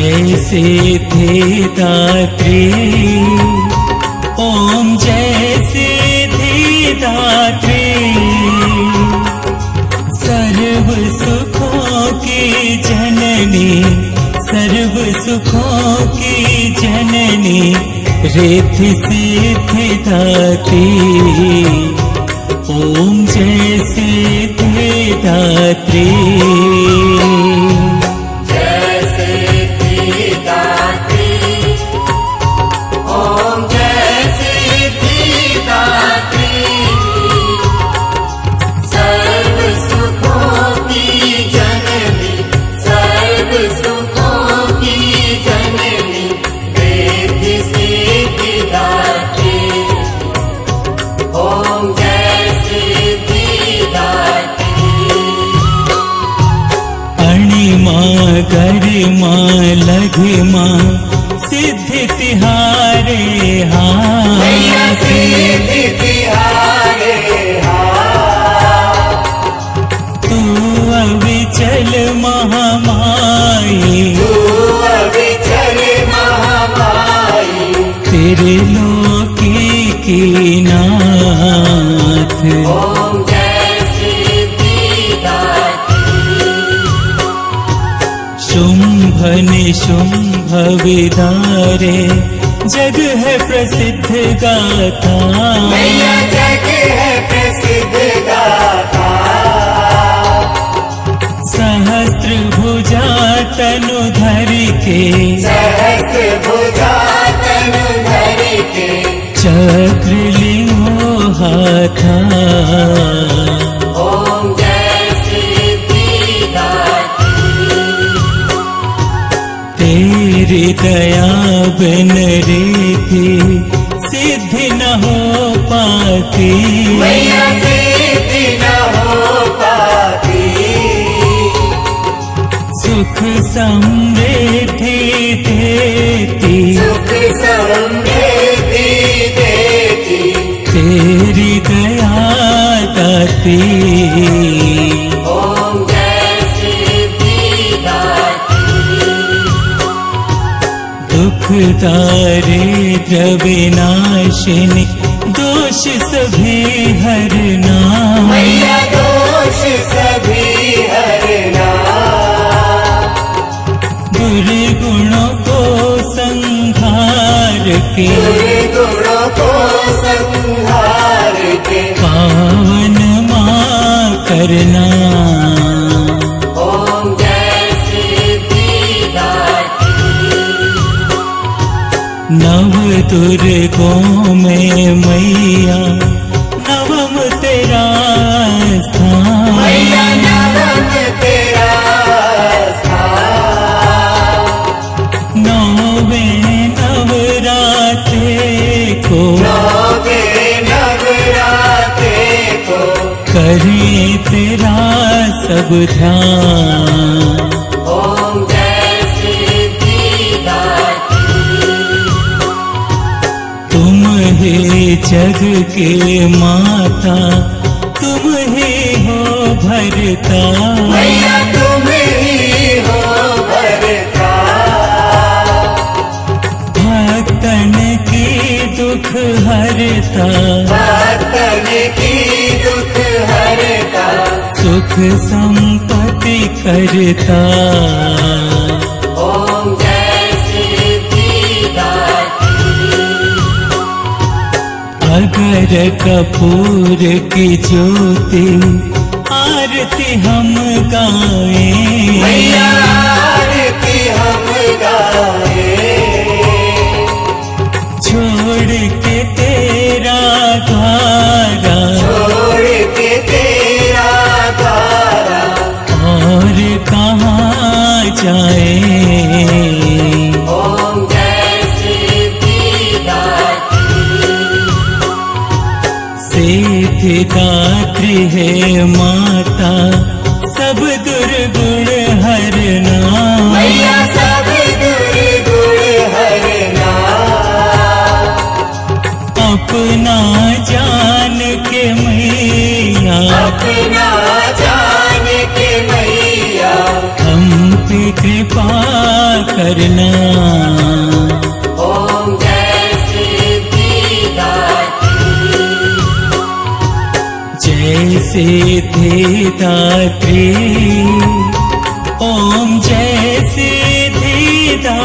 जय सिद्धि दात्री। ॐ जय सिद्धि दात्री। सर्व सुखों की जननी सर्व सुखों की जननी रिद्धि सिद्धि दात्री। ॐ जय सिद्धि दात्री। गरिमा लघिमा सिद्धि तिहारे मैया सिद्धि तिहारे तू अविचल महामाई। तेरे लोकी की नाथ शुंभ निशुंभ विदारे जग है प्रसिद्ध गाथा। जग है प्रसिद्ध गाथा। सहस्त्र भुजा तनु धरि के। सहस्र भुजा तनु धरि के। चक्र लियो हाथा। दया बिन रीति सिद्धि न हो पाती। न हो पाती। सुख समृद्धि देती। सुख समृद्धि देती। तेरी दया दाती दारिद्र विनाशिनी दोष सभी हरना मैया दोष सभी हरना दुर्गुणों को संहार के दुर्गुणों को संहार के। पावन माँ करना नव दुर्गों में मैया नवम तेरा स्थान। मैया नवम तेरा स्थान। नौवे को नौवे नवरात्रे को करें तेरा सब ध्यान। ही जग के माता तुम ही हो भरता। तुम ही हो भरता। भक्तन की दुख हरता। भक्तन की दुख हरता। सुख संपत्ति करता। अगर कपूर की ज्योति आरती हम गाएँ। आरती हम गाए। छोड़ के तेरा द्वारा छोड़ के तेरा द्वारा और कहाँ जाए? सिद्धिदात्री है माता सब दुर्गुण हरना मैया सब दुर्गुण हरना अपना जान के मैया। अपना जान के मैया। हम पे कृपा करना। जय सिद्धिदात्री ओम जय सिद्धिदात्री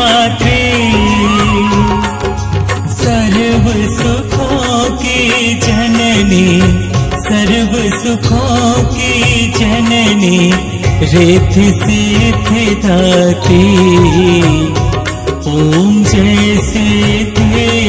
सर्व सुखों की जननी, सर्व सुखों की जननी, रेत सिद्धिदात्री ओम जय सिद्धिदात्री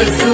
Lord.